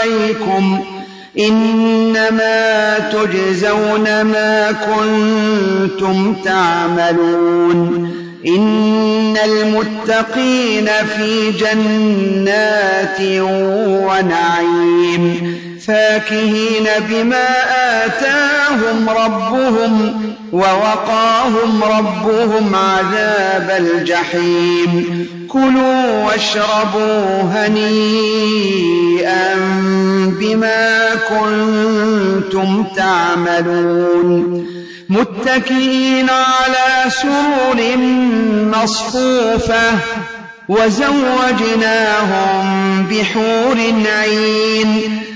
عليكم إنما تجزون ما كنتم تعملون إن المتقين في جنات ونعيم فاكهين بما آتاهم ربهم ووقاهم ربهم عذاب الجحيم كلوا واشربوا هنيئا بما كنتم تعملون. متكئين على سرر مصفوفة وزوجناهم بحور عين.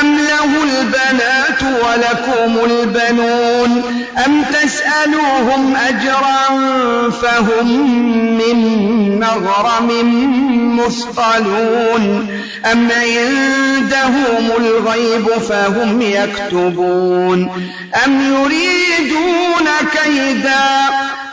أم له البنات ولكم البنون أم تسألوهم أجرا فهم من مغرم مثقلون أم عندهم الغيب فهم يكتبون أم يريدون كيدا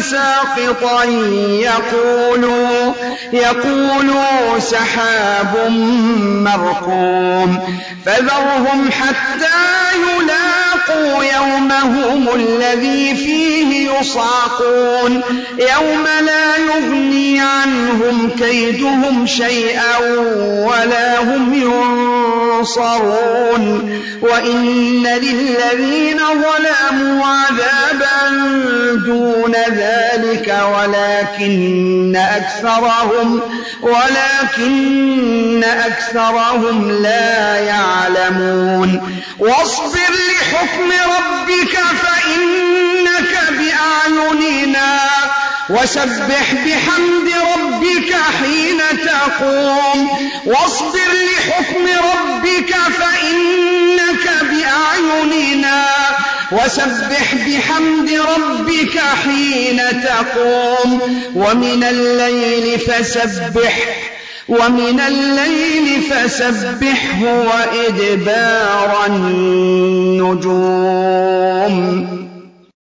ساقطا يقولوا يقولوا سحاب مركوم فذرهم حتى يلاقوا يومهم الذي فيه يصعقون. يوم لا يغني عنهم كيدهم شيئا ولا هم ينصرون وإن للذين ظلموا عذابا دون ذلك ولكن أكثرهم ولكن أكثرهم لا يعلمون. واصبر لحكم ربك فإنك بأعيننا. وسبح بحمد تقوم واصبر لحكم ربك فإنك بأعيننا. وسبح بحمد ربك حين تقوم. ومن الليل فسبح. ومن الليل فسبحه وإدبار النجوم.